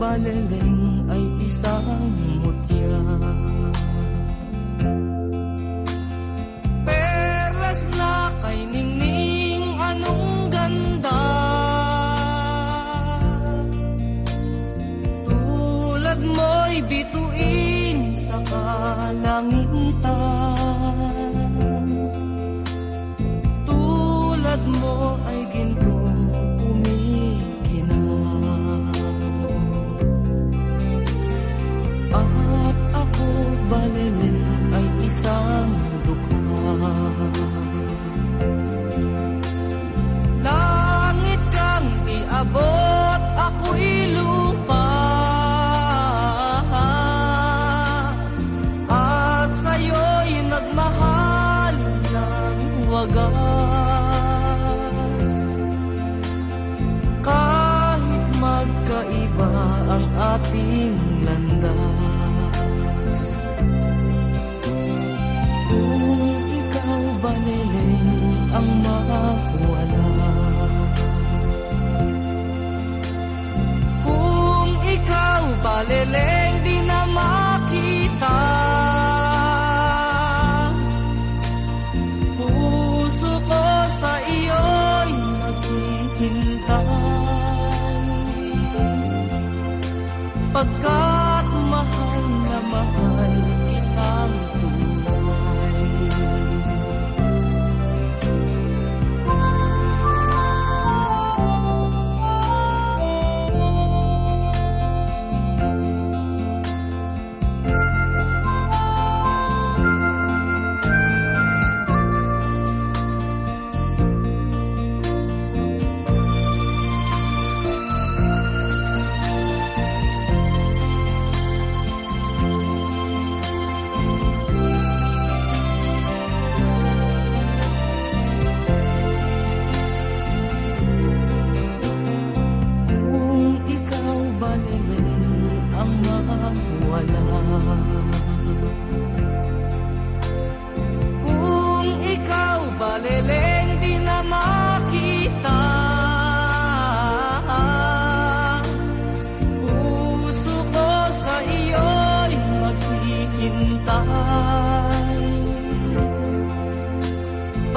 baliling ay isang mutya. Perlas na kay ningning anong ganda? Tulad mo'y bituin sa kalangitan. Tulad mo ay gintong wagas Kahit magkaiba ang ating landas. Kung ikaw baliling ang naghihintay Pagkat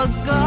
magka